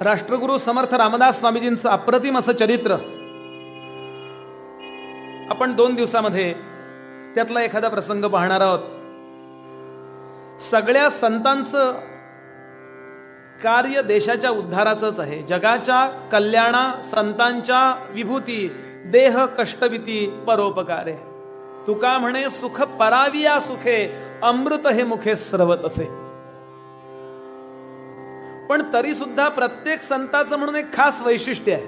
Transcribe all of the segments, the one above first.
राष्ट्रगुरु समर्थ रामदास स्वामीजींचं अप्रतिम असं चरित्र. आपण दोन दिवसामध्ये त्यातला एखादा प्रसंग पाहणार आहोत. सगळ्या संतांचं कार्य देशाच्या उद्धाराचंच आहे. जगाच्या कल्याणा संतांच्या विभूती देह कष्टविती परोपकारे. तुका म्हणे सुख पराविया सुखे अमृत हे मुखे स्रवत असे. पण तरी सुद्धा प्रत्येक संताचं म्हणून एक खास वैशिष्ट्य आहे.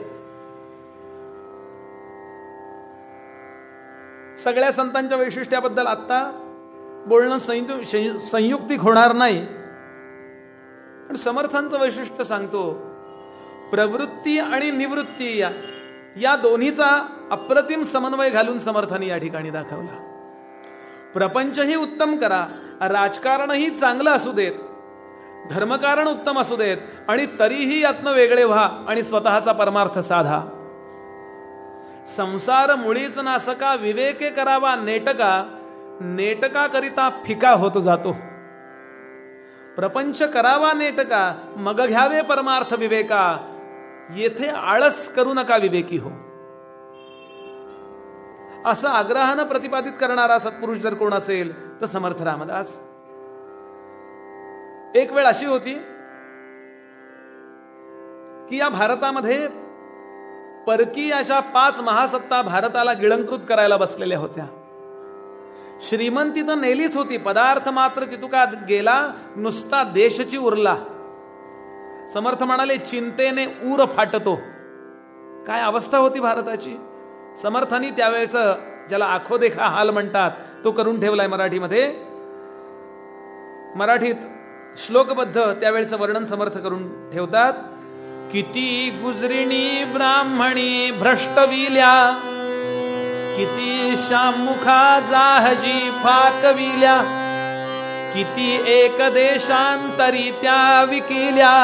सगळ्या संतांच्या वैशिष्ट्याबद्दल आत्ता बोलणं संयुक्त संयुक्तिक होणार नाही. पण समर्थांचं वैशिष्ट्य सांगतो प्रवृत्ती आणि निवृत्ती या या दोन्हीचा अप्रतिम समन्वय घालून समर्थांनी या ठिकाणी दाखवला. प्रपंचही उत्तम करा राजकारणही चांगलं असू देत धर्मकारण उत्तम असू देत आणि तरीही यातनं वेगळे व्हा आणि स्वतःचा परमार्थ साधा. संसार मुळीच नासका विवेके करावा नेटका नेटका करिता फिका होत जातो. प्रपंच करावा नेटका मग घ्यावे परमार्थ विवेका येथे आळस करू नका विवेकी हो. असं आग्रहानं प्रतिपादित करणारा सत्पुरुष जर कोण असेल तर समर्थ रामदास. एक वेळ अशी होती की या भारतामध्ये परकी अशा पाच महासत्ता भारताला गिळंकृत करायला बसलेल्या होत्या. श्रीमंती तर नेलीच होती पदार्थ मात्र तितुका गेला नुसता देशची उरला. समर्थ म्हणाले चिंतेने ऊर फाटतो. काय अवस्था होती भारताची? समर्थानी त्यावेळेच ज्याला आखो देखा हाल म्हणतात तो करून ठेवलाय मराठीमध्ये. मराठीत श्लोकबद्ध त्यावेळेचं वर्णन समर्थ करून ठेवतात किती गुजरिणी ब्राह्मणी भ्रष्टविल्या किती शामुखा जाहजी फाकविल्या किती एक देशांतरी त्या विकिल्या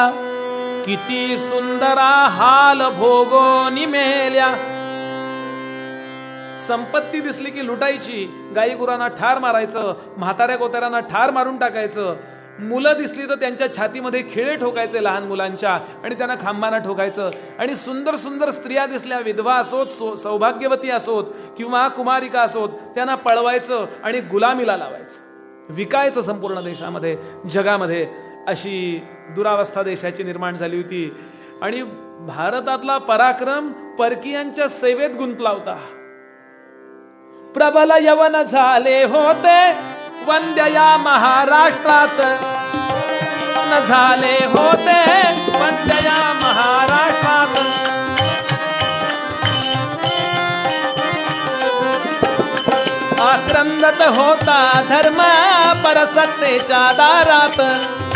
किती सुंदरा हाल भोगो निमेल्या. संपत्ती दिसली की लुटायची गाई गुरांना ठार मारायचं म्हाताऱ्या कोताऱ्यांना ठार मारून टाकायचं मुलं दिसली तर त्यांच्या छातीमध्ये खिळे ठोकायचे लहान मुलांच्या आणि त्यांना खांबाना ठोकायचं. आणि सुंदर सुंदर स्त्रिया दिसल्या विधवा असोत सौभाग्यवती असोत किंवा कुमारिका असोत त्यांना पळवायचं आणि गुलामीला लावायचं. विकायचं संपूर्ण देशामध्ये जगामध्ये. अशी दुरावस्था देशाची निर्माण झाली होती. आणि भारतातला पराक्रम परकीयांच्या सेवेत गुंतला होता. प्रबल यवन झाले होते. वंद्या महाराष्ट्रात. झाले होते वंद्या महाराष्ट्रात. आक्रंदत होता धर्म परसत्तेच्या दारात.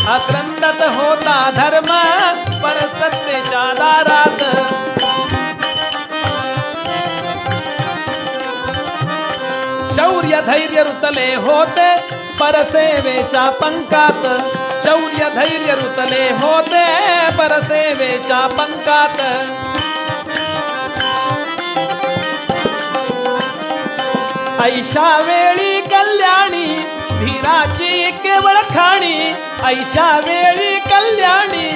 आक्रंदत होता धर्म पर परसत्तेच्या दारात. धैर्य रुतले होते परसेवेच्या पंकात शौर्य धैर्य रुतले होते परसेवेच्या पंकात ऐशा वेळी कल्याणी धीराची केवळ खाणी. ऐशा वेळी कल्याणी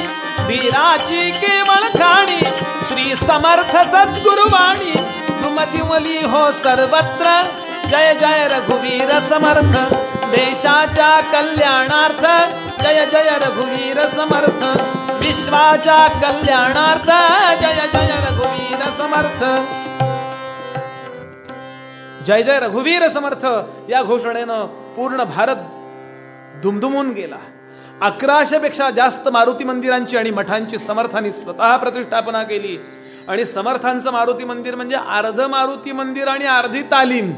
धीराची केवळ खाणी. श्री समर्थ सद्गुरुवाणी तुमती हो सर्वत्र. जय जय रघुवीर समर्थ देशाच्या कल्याणार्थ. जय जय रघुवीर समर्थ विश्वाच्या कल्याणार्थ. जय जय रघुवीर समर्थ. जय जय रघुवीर समर्थ या घोषणेनं पूर्ण भारत धुमधुमून गेला. अकराशे पेक्षा जास्त मारुती मंदिरांची आणि मठांची समर्थांनी स्वतः प्रतिष्ठापना केली. आणि समर्थांचं मारुती मंदिर म्हणजे अर्ध मारुती मंदिर आणि अर्धी तालीम.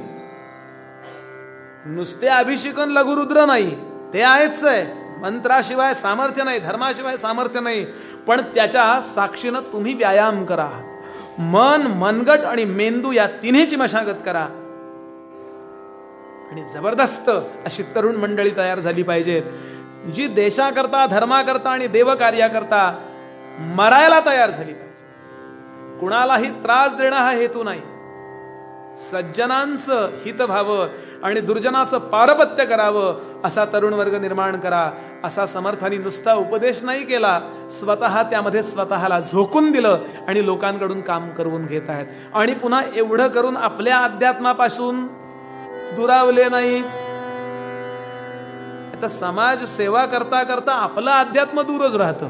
नुसते अभिषेकन लघुरुद्र नाही. ते आहेच आहे. मंत्राशिवाय सामर्थ्य नाही धर्माशिवाय सामर्थ्य नाही. पण त्याच्या साक्षीनं तुम्ही व्यायाम करा. मन मनगट आणि मेंदू या तिन्हीची मशागत करा. आणि जबरदस्त अशी तरुण मंडळी तयार झाली पाहिजेत. जी देशाकरता धर्माकरता आणि देवकार्याकरता मरायला तयार झाली पाहिजे. कुणालाही त्रास देणं हा हेतू नाही. सज्जनांचं हित व्हावं आणि दुर्जनाचं पारपत्य करावं असा तरुण वर्ग निर्माण करा. असा समर्थानी नुसता उपदेश नाही केला. स्वतः त्यामध्ये स्वतःला झोकून दिलं आणि लोकांकडून काम करून घेत आहेत. आणि पुन्हा एवढं करून आपल्या अध्यात्मापासून दुरावले नाही. आता समाज सेवा करता करता आपलं अध्यात्म दूरच राहतं.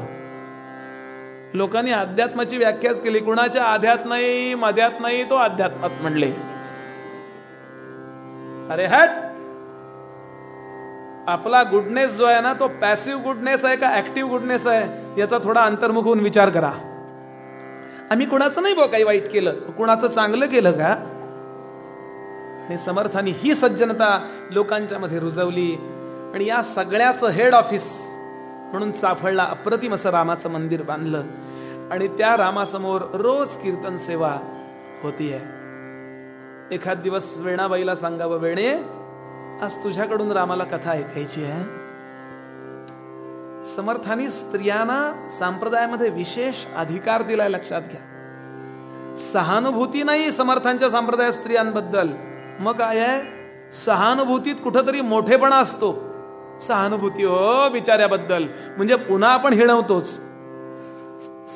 लोकांनी अध्यात्माची व्याख्याच केली. कुणाच्या आध्यात नाही मध्यात नाही तो अध्यात्मात म्हणले. अरे हट! आपला गुडनेस जो आहे ना तो पॅसिव्ह गुडनेस आहे का ऍक्टिव्ह गुडनेस आहे? याचा थोडा अंतर्मुख होऊन विचार करा. आम्ही कुणाचं नाही बघ काही वाईट केलं. कुणाचं चांगलं केलं का? आणि समर्थाने ही सज्जनता लोकांच्या मध्ये रुजवली. आणि या सगळ्याचं हेड ऑफिस म्हणून चाफळला अप्रतिम असं रामाचं मंदिर बांधलं. आणि त्या रामासमोर रोज कीर्तन सेवा होतीये. एखाद दिवस वेणाबाईला सांगावं वेणे आज तुझ्याकडून रामाला कथा ऐकायची आहे. समर्थानी स्त्रियांना संप्रदायामध्ये विशेष अधिकार दिलाय लक्षात घ्या. सहानुभूती नाही समर्थांच्या संप्रदाय स्त्रियांबद्दल. मग काय आहे? सहानुभूतीत कुठंतरी मोठेपणा असतो. सहानुभूती हो बिचाऱ्याबद्दल. म्हणजे पुन्हा आपण हिणवतोच.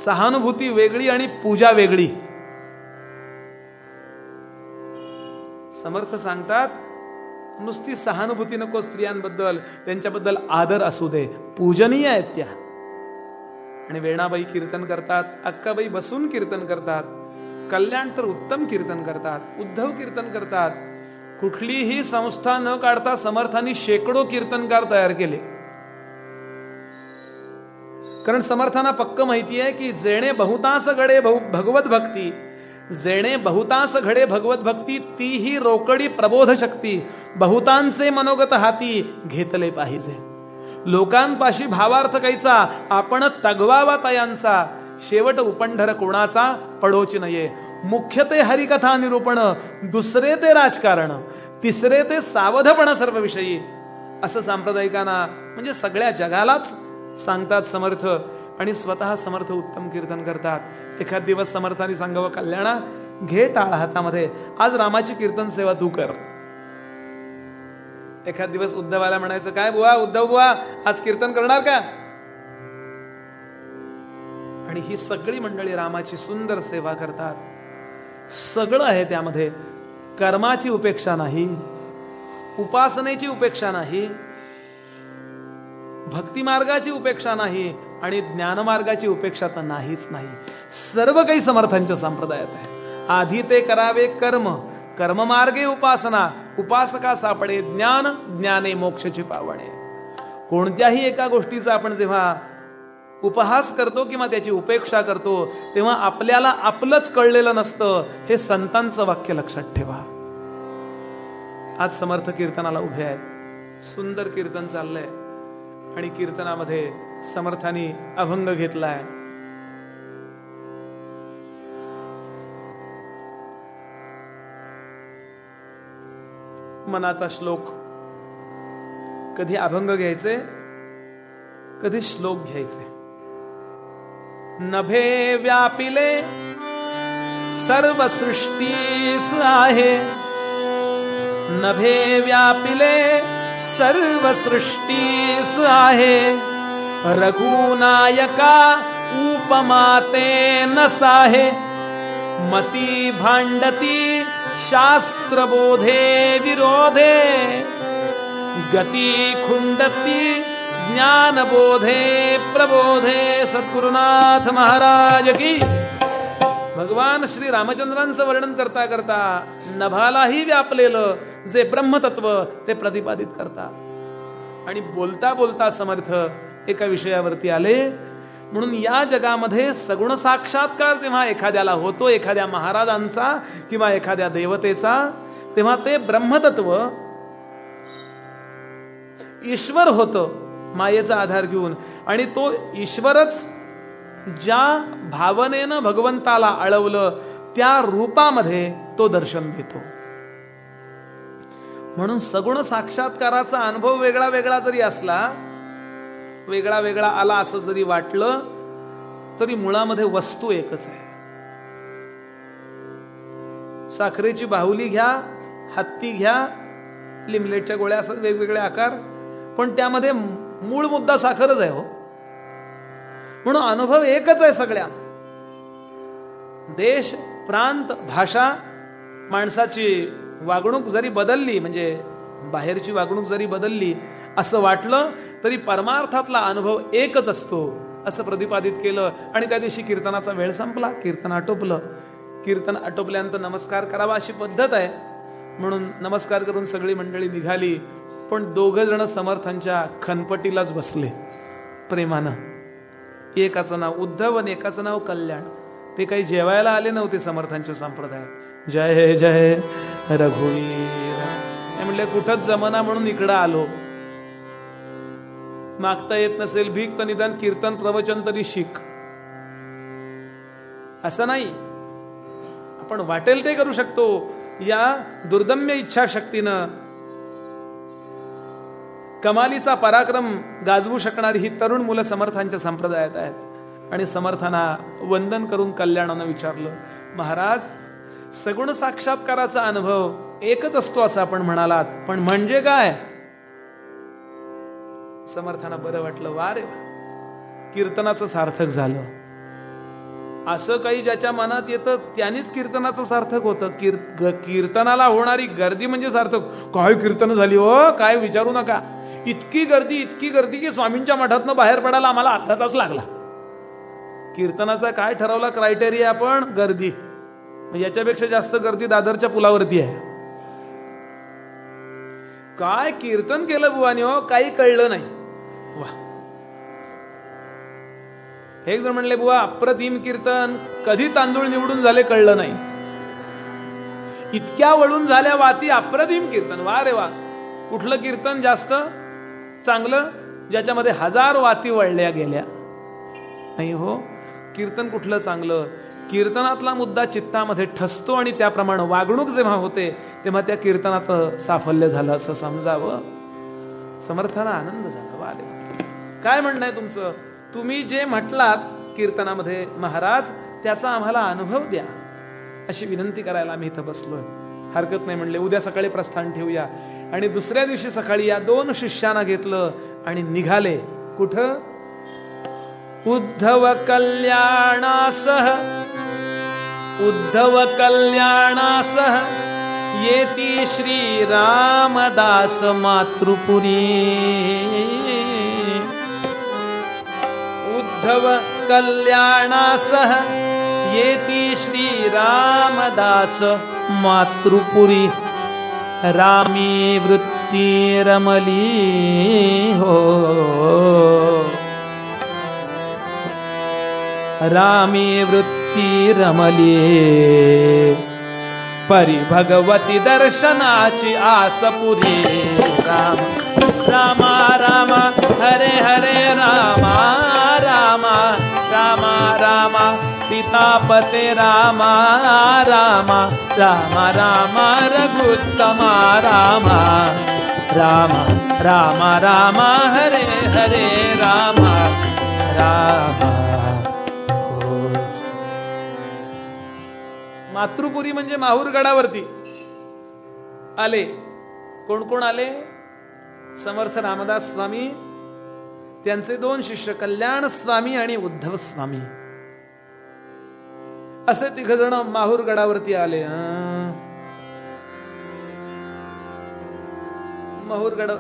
सहानुभूती वेगळी आणि पूजा वेगळी. समर्थ सांगतात नुसती सहानुभूती नको स्त्रियांबद्दल त्यांच्याबद्दल आदर असू दे पूजनीय आहेत त्या. आणि वेणाबाई कीर्तन करतात अक्काबाई बसून कीर्तन करतात कल्याण तर उत्तम कीर्तन करतात उद्धव कीर्तन करतात. कुठलीही संस्था न काढता समर्थांनी शेकडो कीर्तनकार तयार केले. कारण समर्थांना पक्क माहिती आहे की जेणे बहुतांस गडे भगवत भक्ती जेणे बहुतांस घडे भगवत भक्ती तीही रोकडी प्रबोध शक्ती. बहुतांचे मनोगत हाती घेतले पाहिजे. लोकांपाशी भावार्थ कायचा आपण तगवावा तयांचा. शेवट उपंढर कोणाचा? पडोच नये. मुख्य ते हरिकथा निरूपण दुसरे ते राजकारण तिसरे ते सावधपणा सर्व विषयी असं सांप्रदायिकांना म्हणजे सगळ्या जगालाच सांगतात समर्थ. आणि स्वतः समर्थ उत्तम कीर्तन करतात. एखाद दिवस समर्थाने सांगावं कल्याणा घे टाळ हातामध्ये. आज रामाची कीर्तन सेवा तू कर. एखाद दिवस उद्धवाला म्हणायचं काय बुवा उद्धव बुवा आज कीर्तन करणार का? आणि ही सगळी मंडळी रामाची सुंदर सेवा करतात. सगळं आहे त्यामध्ये. कर्माची उपेक्षा नाही उपासनेची उपेक्षा नाही भक्ती मार्गाची उपेक्षा नाही आणि ज्ञानमार्गाची उपेक्षा तर नाहीच नाही. सर्व काही समर्थांच्या संप्रदायात आहे. आधी ते करावे कर्म कर्ममार्गे उपासना उपासका सापडे ज्ञान ज्ञाने मोक्षची पावणे. कोणत्याही एका गोष्टीचा आपण जेव्हा उपहास करतो किंवा त्याची उपेक्षा करतो तेव्हा आपल्याला आपलंच कळलेलं नसतं. हे संतांचं वाक्य लक्षात ठेवा. आज समर्थ कीर्तनाला उभे आहेत. सुंदर कीर्तन चाललंय. आणि कीर्तनामध्ये समर्थानी अभंग घेतलाय. मनाचा श्लोक. कधी अभंग घ्यायचे कधी श्लोक घ्यायचे. नभे व्यापिले सर्व सृष्टीस आहे. नभे व्यापिले सर्व सृष्टीस आहे. रघुनायका उपमाते नसाहे. मती भांडती शास्त्रबोधे विरोधे. गती खुंडती ज्ञानबोधे प्रबोधे. सद्गुरुनाथ महाराज की भगवान श्री रामचंद्रांचं वर्णन करता करता नभालाही व्यापलेलं जे ब्रह्मतत्व ते प्रतिपादित करता. आणि बोलता बोलता समर्थ एका विषयावरती आले. म्हणून या जगामध्ये सगुण साक्षात्कार जेव्हा एखाद्याला होतो एखाद्या महाराजांचा किंवा एखाद्या देवतेचा तेव्हा ते ब्रह्मतत्व ईश्वर होतं मायेचा आधार घेऊन. आणि तो ईश्वरच ज्या भावनेनं भगवंताला अळवलं त्या रूपामध्ये तो दर्शन देतो. म्हणून सगुण साक्षात्काराचा अनुभव वेगळा वेगळा जरी असला वेगळा वेगळा आला असं जरी वाटलं तरी मुळामध्ये वस्तू एकच आहे. साखरेची बाहुली घ्या हत्ती घ्या लिमलेटच्या गोळ्या असतात वेगवेगळे आकार पण त्यामध्ये मूळ मुद्दा साखरच आहे हो. म्हणून अनुभव एकच आहे सगळ्या. देश प्रांत भाषा माणसाची वागणूक जरी बदलली म्हणजे बाहेरची वागणूक जरी बदलली असं वाटलं तरी परमार्थातला अनुभव एकच असतो असं प्रतिपादित केलं आणि त्या दिवशी कीर्तनाचा वेळ संपला कीर्तन आटोपलं. कीर्तन आटोपल्यानंतर नमस्कार करावा अशी पद्धत आहे. म्हणून नमस्कार करून सगळी मंडळी निघाली पण दोघ जण समर्थांच्या खनपटीलाच बसले प्रेमानं. एकाचं नाव? उद्धव आणि एकाचं नाव? कल्याण. ते काही जेवायला आले नव्हते समर्थांच्या संप्रदायात. जय जय रघुवीर. हे म्हणले कुठंच जमना म्हणून इकडं आलो. मागता येत नसेल भीक तर निदान कीर्तन प्रवचन तरी शिक. असं नाही. आपण वाटेल ते करू शकतो. या दुर्दम्य इच्छाशक्तीनं कमालीचा पराक्रम गाजवू शकणारी ही तरुण मुलं समर्थांच्या संप्रदायात आहेत. आणि समर्थांना वंदन करून कल्याणानं विचारलं महाराज सगुण साक्षात्काराचा अनुभव एकच असतो असं आपण म्हणालात पण म्हणजे काय? समर्थांना बरं वाटलं वा रे कीर्तनाचं सार्थक झालं. असं काही ज्याच्या मनात येतं त्यानेच कीर्तनाचं सार्थक होतं. कीर कीर्तनाला होणारी गर्दी म्हणजे सार्थक. काय कीर्तन झाली हो? काय विचारू नका. इतकी गर्दी इतकी गर्दी की स्वामींच्या मठातनं बाहेर पडायला आम्हाला अर्धा तास लागला. कीर्तनाचा काय ठरवला क्रायटेरिया आपण? गर्दी. याच्यापेक्षा जास्त गर्दी दादरच्या पुलावरती आहे. काय कीर्तन केलं बुवानी हो? काही कळलं नाही. वा. हे जर म्हणले बुवा अप्रतिम कीर्तन कधी तांदूळ निवडून झाले कळलं नाही. इतक्या वळून झाल्या वाती अप्रतिम कीर्तन. वा रे वा. कुठलं कीर्तन जास्त चांगलं? ज्याच्यामध्ये हजार वाती वळल्या गेल्या. नाही हो कीर्तन कुठलं चांगलं? कीर्तनातला मुद्दा चित्तामध्ये ठसतो आणि त्याप्रमाणे वागणूक जेव्हा होते तेव्हा त्या कीर्तनाचं साफल्य झालं असं समजावं. समर्थाला आनंद झाला. वा रे काय म्हणणं आहे तुमचं? तुम्ही जे म्हटलात कीर्तनामध्ये महाराज त्याचा आम्हाला अनुभव द्या. अशी विनंती करायला आम्ही इथं बसलोय. हरकत नाही म्हणले उद्या सकाळी प्रस्थान ठेवूया. आणि दुसऱ्या दिवशी सकाळी या दोन शिष्यांना घेतलं आणि निघाले. कुठं? उद्धव कल्याणासह. उद्धव कल्याणासह. येती श्री रामदास मातृपुरी. व कल्याणास येति श्रीरामदास मातृपुरी। रामी वृत्तिरमली हो। रामी रामीवृत्तिरमली परिभगवति दर्शनाचि आसपुरी। राम राम रामा रामा सीतापते रामा रामा रामा रामा रघुत्तमा रामा रामा रामा रामा हरे हरे रामा रामा मातृपुरी म्हणजे माहूरगडावरती आले. कोण कोण आले? समर्थ रामदास स्वामी. त्यांचे दोन शिष्य कल्याण स्वामी आणि उद्धव स्वामी. असे तिघ जण माहूर गडावरती आले. माहूर गड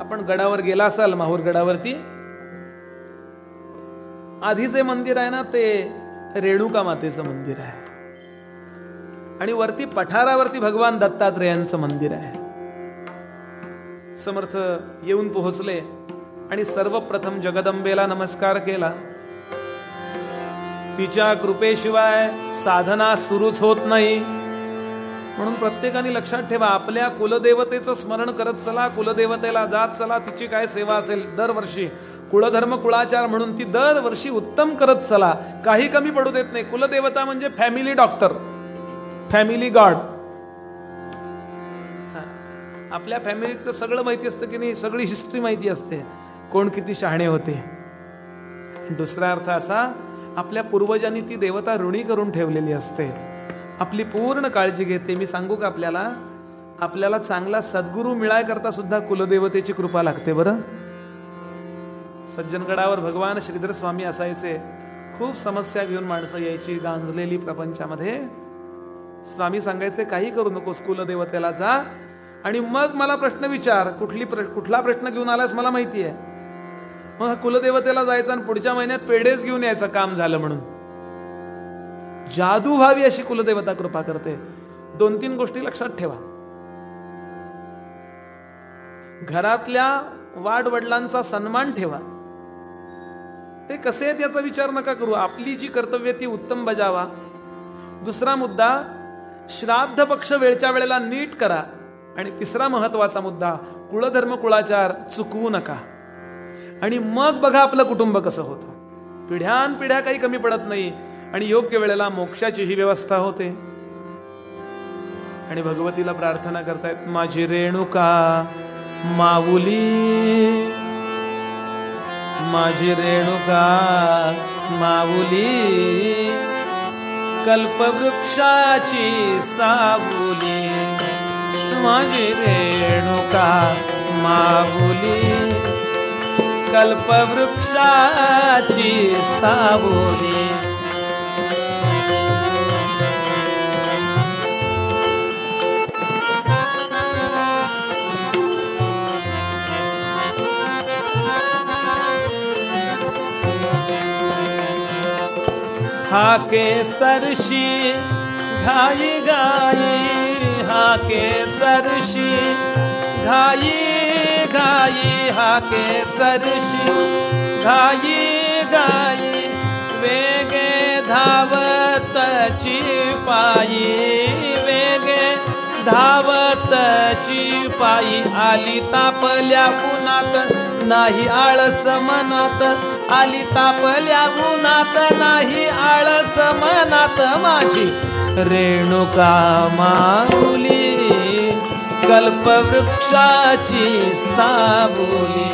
आपण गडावर गेला असाल माहूर गडावरती. आधीचे मंदिर आहे ना ते रेणुका मातेचं मंदिर आहे. आणि वरती पठारावरती भगवान दत्तात्रेयांचं मंदिर आहे. समर्थ येऊन पोहोचले. आणि सर्वप्रथम जगदंबेला नमस्कार केला. तिच्या कृपेशिवाय साधना सुरूच होत नाही. म्हणून प्रत्येकाने लक्षात ठेवा आपल्या कुलदेवतेचं स्मरण करत चला कुलदेवतेला जात चला तिची काय सेवा असेल दरवर्षी. कुळधर्म कुळाचार म्हणून ती दरवर्षी उत्तम करत चला. काही कमी पडू देत नाही. कुलदेवता म्हणजे फॅमिली डॉक्टर फॅमिली गॉड आपल्या फॅमिलीतलं सगळं माहिती असतं की नाही? सगळी हिस्ट्री माहिती असते. कोण किती शहाणे होते? दुसरा अर्थ असा आपल्या पूर्वजांनी ती देवता ऋणी करून ठेवलेली असते. आपली पूर्ण काळजी घेते. मी सांगू का आपल्याला? आपल्याला चांगला सद्गुरू मिळायकरता सुद्धा कुलदेवतेची कृपा लागते बरं? सज्जनगडावर भगवान श्रीधर स्वामी असायचे. खूप समस्या घेऊन माणसं यायची गांजलेली प्रपंचामध्ये. स्वामी सांगायचे काही करू नकोस कुलदेवतेला जा. आणि मग मला प्रश्न विचार. कुठली प्र, कुठला प्रश्न घेऊन आलास मला माहिती आहे मग कुलदेवतेला जायचं आणि पुढच्या महिन्यात पेढेच घेऊन यायचं काम झालं म्हणून. जादू व्हावी अशी कुलदेवता कृपा करते. दोन तीन गोष्टी लक्षात ठेवा. घरातल्या वाडवडिलांचा सन्मान ठेवा. ते कसे आहेत याचा विचार नका करू. आपली जी कर्तव्य ती उत्तम बजावा. दुसरा मुद्दा श्राद्ध पक्ष वेळच्या वेळेला नीट करा. आणि तिसरा महत्त्वाचा मुद्दा कुळधर्म कुळाचार चुकवू नका. आणि मग बघा आपलं कुटुंब कसं होतं. पिढ्यान पिढ्या काही कमी पडत नाही आणि योग्य वेळेला मोक्षाची ही व्यवस्था होते. आणि भगवतीला प्रार्थना करतायत माझी रेणुका माऊली माझी रेणुका माऊली कल्पवृक्षाची सावली माझी रेणुका माऊली कल्पवृक्षाची सावुली हाके सरशी घाई गाई हाके सरशी घाई गाई हाके सरशी घाई गाई वेगे धावतची पायी वेगे धावतची पायी आली तापल्या उन्हात नाही आळस मनात आली तापल्या उन्हात नाही आळस मनात माझी रेणुका माऊली. कल्पवृक्षाची साबुली.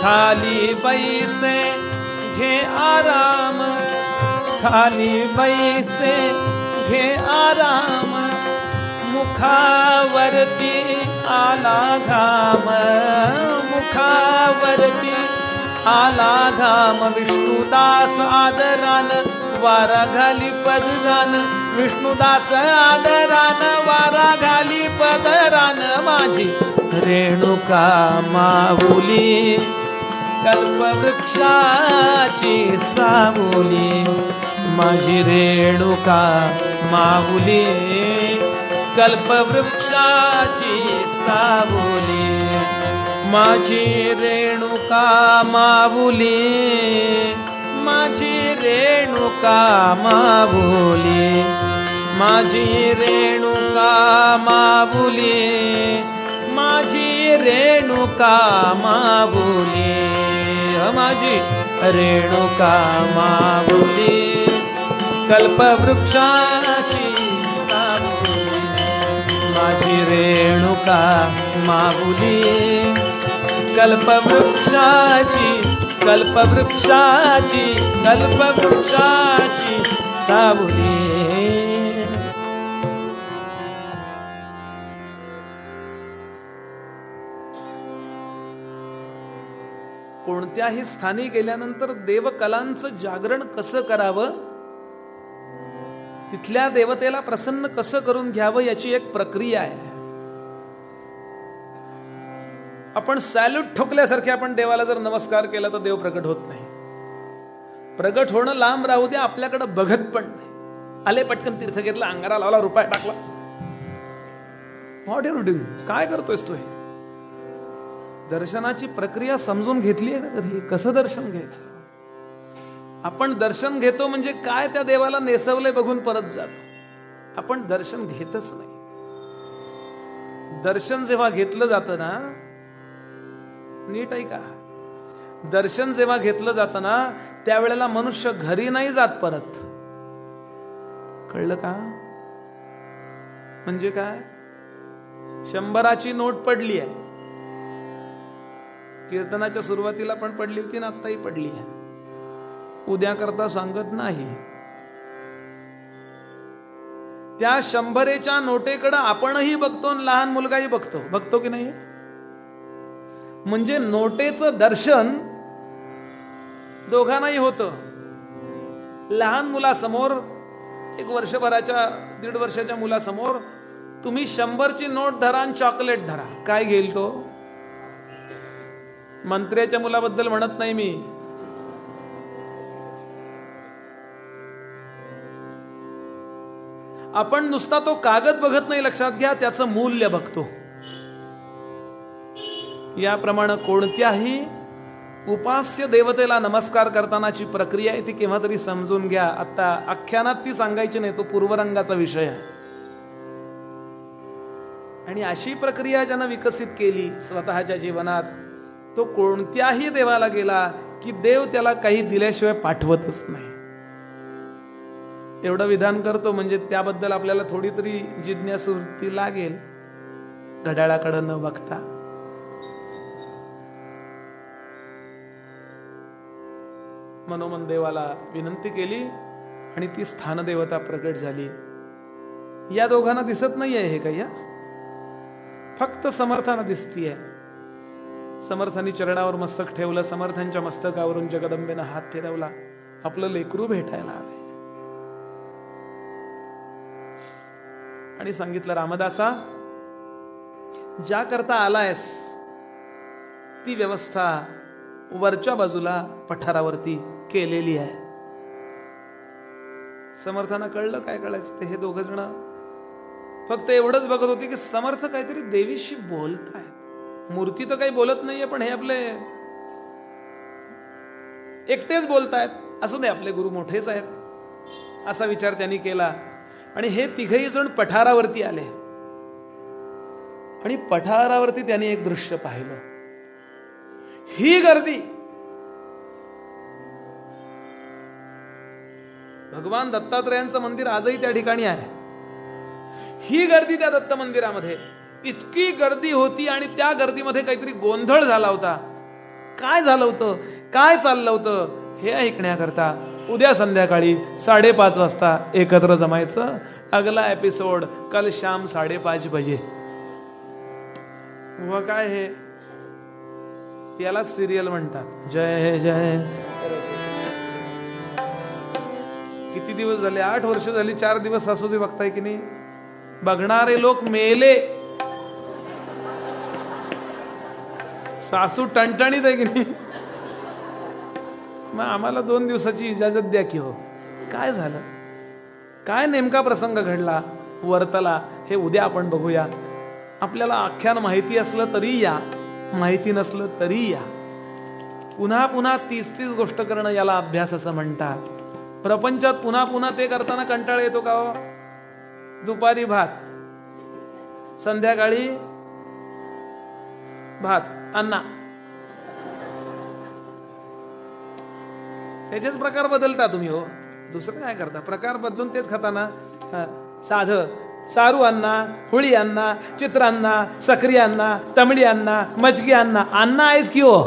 खाली बैसे घे आराम खाली बैसे घे आराम मुखावरती आला घाम मुखावरती आला घाम विष्णुदास आदरान वारा घाली पदरान विष्णुदास आदरान वारा घाली पदरान माझी रेणुका माऊली कल्पवृक्षाची सावली माझी रेणुका माऊली कल्पवृक्षाची सावली. माझी रेणुका माऊली माझी रेणुका माऊली माझी रेणुका माऊली माझी रेणुका माऊली माझी रेणुका माऊली कल्पवृक्षाची माझी रेणुका माऊली कल्पवृक्षाची कल्पवृक्षाची कल्पवृक्षाची सावली. कोणत्याही स्थानी गेल्यानंतर देवकलांचं जागरण कसं करावं? तिथल्या देवतेला प्रसन्न कसं करून घ्यावं याची एक प्रक्रिया आहे. आपण सॅल्यूट ठोकल्यासारखे आपण देवाला जर नमस्कार केला तर देव प्रकट होत नाही. प्रगट होणं लांब राहू द्या आपल्याकडे बघत पण नाही. आले पटकन तीर्थ घेतला अंगारा लावला रुपया टाकला. व्हॉट युअर डुईंग काय करतोयस तू हे? दर्शनाची प्रक्रिया समजून घेतली आहे ना कधी? कसं दर्शन घ्यायचं? आपण दर्शन घेतो म्हणजे काय त्या देवाला नेसवलंय बघून परत जातो. आपण दर्शन घेतच नाही. दर्शन जेव्हा घेतलं जातं ना नीट ऐका दर्शन जेव्हा घेतलं जातं ना त्यावेळेला मनुष्य घरी नाही जात परत. कळलं का? म्हणजे काय? शंभराची नोट पडली आहे. कीर्तनाच्या सुरुवातीला पण पडली होती ना आत्ताही पडली आहे. उद्या करता सांगत नाही. त्या शंभरेच्या नोटेकडं आपणही बघतो आणि लहान मुलगाही बघतो. बघतो की नाही? म्हणजे नोटेचं दर्शन दोघांनाही होतं. लहान मुलासमोर एक वर्षभराच्या दीड वर्षाच्या मुलासमोर तुम्ही शंभरची नोट धरा आणि चॉकलेट धरा. काय घेईल तो? मंत्र्याच्या मुलाबद्दल म्हणत नाही मी. आपण नुसता तो कागद बघत नाही लक्षात घ्या त्याचं मूल्य बघतो. याप्रमाणे कोणत्याही उपास्य देवतेला नमस्कार करतानाची प्रक्रिया आहे ती केव्हा तरी समजून घ्या. आता आख्यानात ती सांगायची नाही तो पूर्वरंगाचा विषय आहे. आणि अशी प्रक्रिया ज्यानं विकसित केली स्वतःच्या जीवनात तो कोणत्याही देवाला गेला की देव त्याला काही दिल्याशिवाय पाठवतच नाही. एवढं विधान करतो म्हणजे त्याबद्दल आपल्याला थोडी तरी जिज्ञासूर्ती लागेल. घड्याळाकडे न बघता. मनोमन देवाला विनंती केली आणि ती स्थानदेवता प्रकट झाली. या दोघांना दिसत नाहीये हे काही फक्त समर्थांना दिसतीये. समर्थांनी चरणावर मस्तक ठेवलं समर्थांच्या मस्तकावरून जगदंबेनं हात फिरवला. आपलं लेकरू भेटायला आले आणि सांगितलं रामदासा ज्या करता आलायस ती व्यवस्था वरच्या बाजूला पठारावरती केलेली आहे. समर्थांना कळलं काय कळायचं ते हे दोघ जण फक्त एवढंच बघत होते की समर्थ काहीतरी देवीशी बोलतायत. मूर्ती तर काही बोलत नाहीये पण हे आपले एकटेच बोलतायत. असू दे आपले गुरु मोठेच आहेत. असा विचार त्यांनी केला. आणि हे तिघही जण पठारावरती आले. आणि पठारावरती त्यांनी एक दृश्य पाहिलं. ही गर्दी. भगवान दत्तात्रयांचं मंदिर आजही त्या ठिकाणी आहे. ही गर्दी त्या दत्त मंदिरामध्ये. इतकी गर्दी होती आणि त्या गर्दीमध्ये काहीतरी गोंधळ झाला होता. काय झालं होतं? काय चाललं होतं? हे ऐकण्याकरता उद्या संध्याकाळी साडेपाच वाजता एकत्र जमायचं. अगला एपिसोड कल शाम साडेपाच बजे. व काय हे? याला सिरियल म्हणतात. जय जय. किती दिवस झाले? आठ वर्ष झाली चार दिवस सासूजी बघताय की नाही? बघणारे लोक मेले. सासू टणटणीत आहे की नाही? मग आम्हाला दोन दिवसाची इजाजत द्या की हो. काय झालं? काय नेमका प्रसंग घडला? वर्तला? हे उद्या आपण बघूया. आपल्याला आख्यान माहिती असलं तरी या. माहिती नसलं तरी या. पुन्हा पुन्हा तीस तीस गोष्ट करणं याला अभ्यास असं म्हणतात. प्रपंचात पुन्हा पुन्हा ते करताना कंटाळा येतो का हो? दुपारी भात. संध्याकाळी भात. अन्ना त्याचेच प्रकार बदलता तुम्ही हो. दुसरं काय करता? प्रकार बदलून तेच खाताना साध सारू अण्णा होळी अण्णा चित्र अण्णा सक्रिय अण्णा तमिळी अण्णा मजगी अण्णा अण्णा आहेस की हो?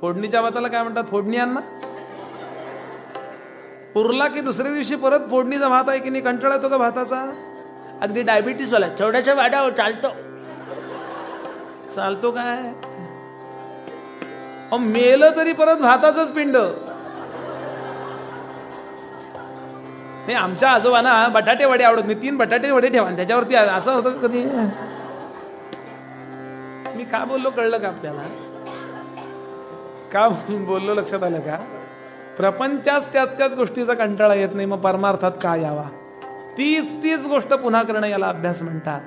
फोडणीच्या भाताला काय म्हणतात? फोडणी अण्णा? उरला की दुसऱ्या दिवशी परत फोडणीचा भात आहे की नाही? कंटाळा येतो का भाताचा? अगदी डायबिटीस वाला थोड्याशा वाड्यावर चालतो. चालतो काय? मेलं तरी परत भाताचंच पिंड. नाही आमच्या आजोबांना बटाटे वडे आवडत नाही. तीन बटाटे वडे ठेवा त्याच्यावरती असं होतं कधी? मी का बोललो कळलं का आपल्याला? का बोललो लक्षात आलं का? प्रपंचाच त्याच त्याच गोष्टीचा कंटाळा येत नाही मग परमार्थात का यावा? तीच तीच गोष्ट पुन्हा करणं याला अभ्यास म्हणतात.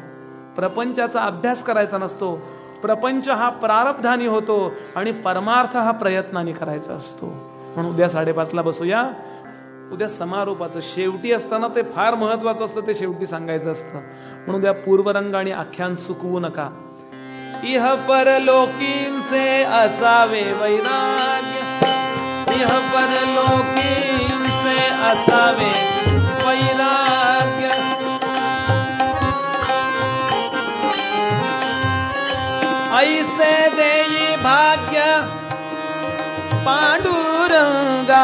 प्रपंचाचा अभ्यास करायचा नसतो. प्रपंच हा प्रारब्धानी होतो आणि परमार्थ हा प्रयत्नाने करायचा असतो. म्हणून उद्या साडेपाचला बसूया. उद्या समारोपाचं शेवटी असताना ते फार महत्वाचं असतं ते शेवटी सांगायचं असतं. म्हणून उद्या पूर्वरंग आणि आख्यान चुकवू नका. इह परलोकींचे असावे वैराग्य. इह परलोकींचे असावे पांडुरंगा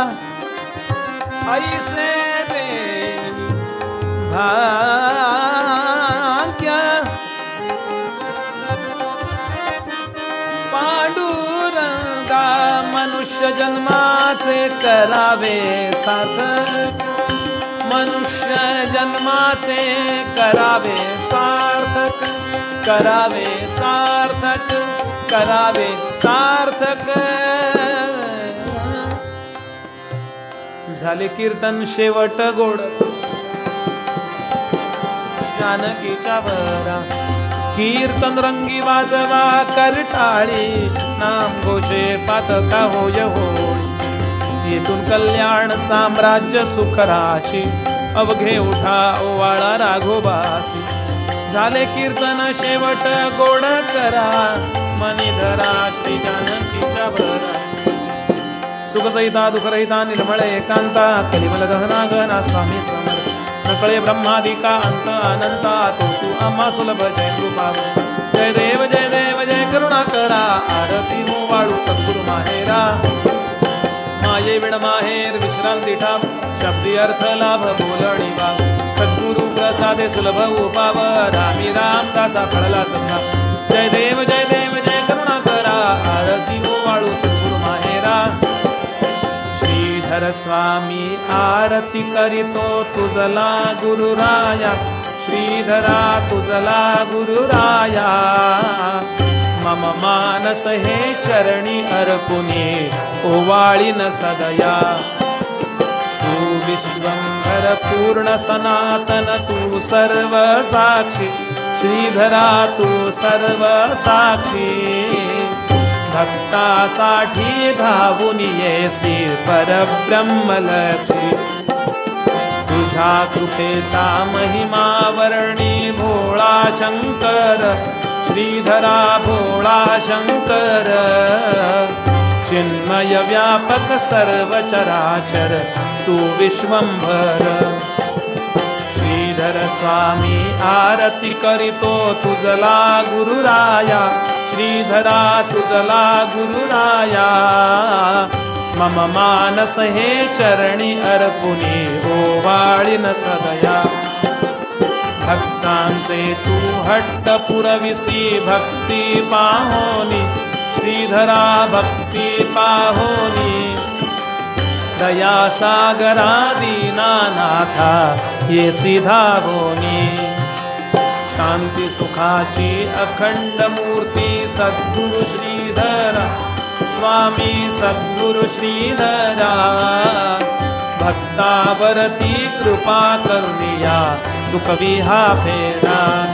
ऐसे दे भाग्य पांडुरंगा मनुष्य जन्माचे करावे सार्थक मनुष्य जन्माचे करावे सार्थक करावे सार्थक करावे सार्थक। झाले कीर्तन शेवट गोड. जानकीच्या वरा कीर्तन रंगी वाजवा करटाळी नाम घोषे पातका होय होळी. येथून कल्याण साम्राज्य सुखराशी अवघे उठा ओवाळा राघोबासी झाले कीर्तन शेवट गोड करा मनी धरा श्री जानकीच्या भरा सुखसहिता दुःखरहिता निर्मळ एकांता कलिमल गहना स्वामी समर्थ। नकळे ब्रह्मादिका अंत अनंता तो तू आम्हा सुलभ जय कृपा जय देव जय देव जय करुणा करा आरती हो वाळू सद्गुरु माहेरा। माये विण माहेर विश्रांती ठाम शब्दी अर्थ लाभ बोलणी बाब सद्गुरु प्रसादे सुलभ उपाव रामी राम दासा फळला स्वामी आरती करीतो तुझला गुरुराया श्रीधरा तुझला गुरुराया। मम मानस हे चरणी अर्पुने ओवाळीन सदया। तू विश्वंभर पूर्ण सनातन तू सर्व साक्षी श्रीधरा तू सर्व साक्षी परब्रह्मलक्षी तुझ्या कृपेचा महिमा वर्णी भोळा शंकर श्रीधरा भोळा शंकर। चिन्मय व्यापक सर्व चराचर तू विश्वंभर। श्रीधर स्वामी आरती करीतो तुझला गुरुराया श्रीधरा तुझला गुरुराया मम मानस हे चरणी अर्पुनी ओवाळीन सदया। भक्तांचे तू हट्ट पुरविसी भक्ती पाहोनी। श्रीधरा भक्ती पाहोनी। दया सागरा दीनानाथा ये सिधावोनी शांती सुखाची अखंड मूर्ती सद्गुरु श्रीधरा स्वामी सद्गुरु श्रीधरा। भक्तावरती कृपा करुणिया सुखविहा फेरा।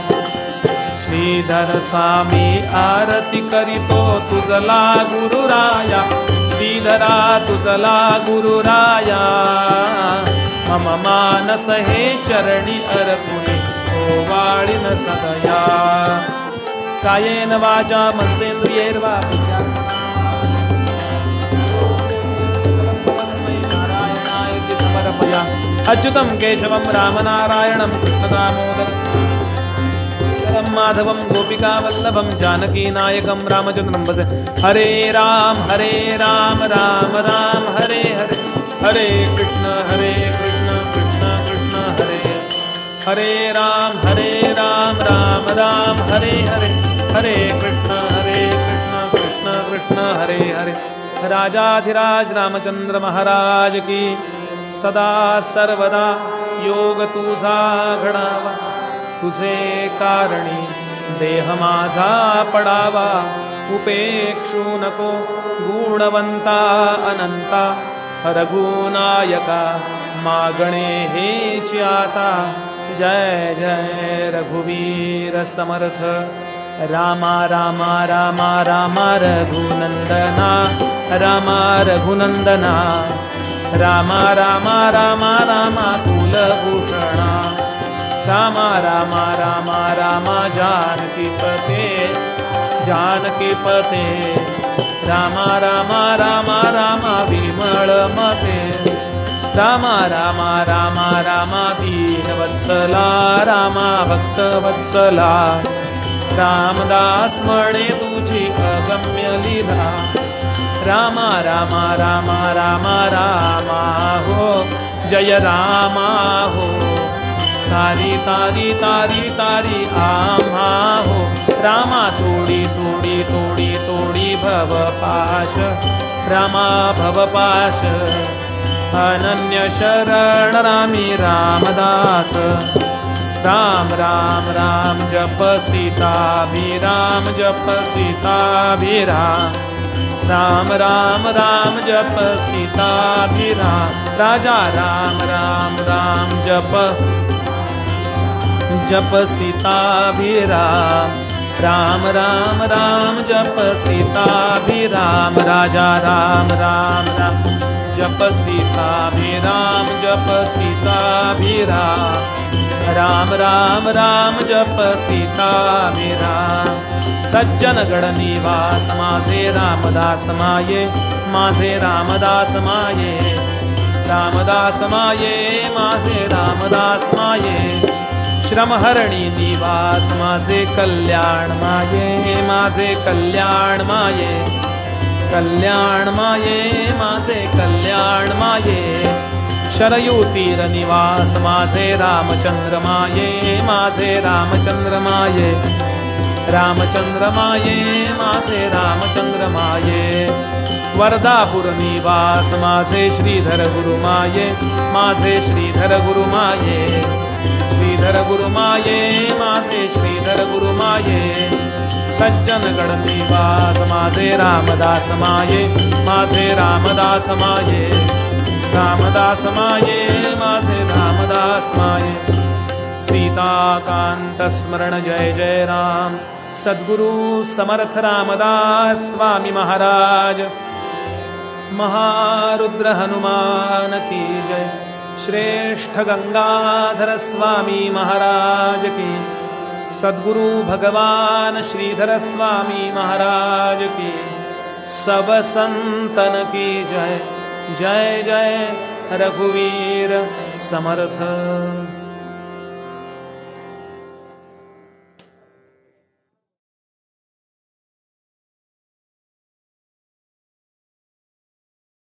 श्रीधर स्वामी आरती करीतो तुझला गुरुराया। श्रीधरा तुझला गुरुराया। मम मानस हे चरणी अर्पुणे ओवाळीन सदया. कायेन वाचा मनसेंद्रियेर्वा समर्पया अच्युतं केशवं रामनारायणं कृष्णदामोदरं माधवं गोपिकावल्लभं जानकीनायकं रामचन्द्रं वस हरे राम हरे राम राम राम हरे हरे. हरे कृष्ण हरे कृष्ण. हरे राम हरे राम राम राम हरे हरे हरे कृष्ण हरे कृष्ण कृष्ण कृष्ण हरे हरे। राजाधिराज रामचंद्र महाराज की सदा सर्वदा योग तुझा घडावा तुझे कारणी देह माझा पडावा। उपेक्षू नको गुणवंता अनंता। रघुनायका मागणे हेची आता। जय जय रघुवीर समर्थ। रामा रामा रामा रामा रघुनंदना रामा रघुनंदना। रामा रामा रामा रामा कुलभूषणा रामा रामा रामा रामा जानकी पते जानकी पते। रामा रामा रामा रामा विमळ मते। रामा रामा रामा रामा दीनवत्सला रामा भक्तवत्सला। रामदास म्हणे तुझी अगम्य लीला। रामा रामा रामा रामा रामा हो जय रामा हो। तारी तारी तारी तारी आम्हा हो। रामा तोडी तोडी तोडी तोडी भवपाश। रामा भवपाश अनन्य शरण रामी रामदास। राम राम राम जप सीताभिराम जप सीताभिराम राम। राम राम जप सीताभिराम राजा राम राम राम जप। जप सीताभिराम राम राम राम जप सीताभिराम राजा राम राम राम। जप सीताभिराम जप सीताभिराम। राम राम राम जप सीताभिराम। सज्जन गण निवास माझे रामदास माये माझे रामदास माये। रामदास माये माझे रामदास माये श्रमहरणी निवास माझे कल्याण माये माझे कल्याण माये. कल्याण माये माझे कल्याण माये. शरयू तीर निवास माझे रामचंद्र माये माझे रामचंद्र माये. रामचंद्र माये माझे रामचंद्र माये. वरदापुर निवास माझे श्रीधर गुरुमाये माझे श्रीधर गुरुमाये श्रीधर गुरुमाये माझे श्रीधर गुरुमाये सज्जन गण वास माझे रामदास माये माझे रामदास माये रामदास माये माझे रामदास माये। सीताकांत स्मरण जय जय राम। सद्गुरु समर्थ रामदास स्वामी महाराज। महारुद्र हनुमान की जय। श्रेष्ठ गंगाधर स्वामी महाराज की। सद्गुरु भगवान श्रीधर स्वामी महाराज की। सब संतन की जय जय जय रघुवीर समर्थ।